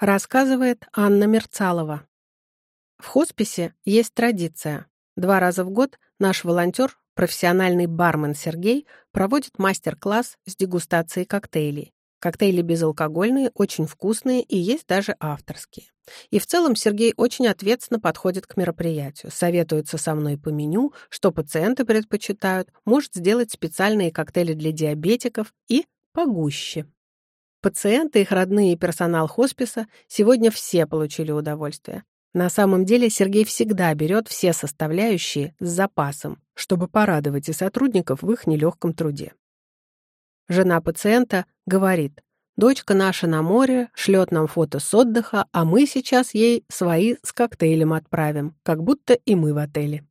Рассказывает Анна Мерцалова. В хосписе есть традиция. Два раза в год наш волонтер, профессиональный бармен Сергей, проводит мастер-класс с дегустацией коктейлей. Коктейли безалкогольные, очень вкусные и есть даже авторские. И в целом Сергей очень ответственно подходит к мероприятию, советуется со мной по меню, что пациенты предпочитают, может сделать специальные коктейли для диабетиков и погуще. Пациенты, их родные и персонал хосписа сегодня все получили удовольствие. На самом деле Сергей всегда берет все составляющие с запасом, чтобы порадовать и сотрудников в их нелегком труде. Жена пациента говорит, дочка наша на море, шлет нам фото с отдыха, а мы сейчас ей свои с коктейлем отправим, как будто и мы в отеле.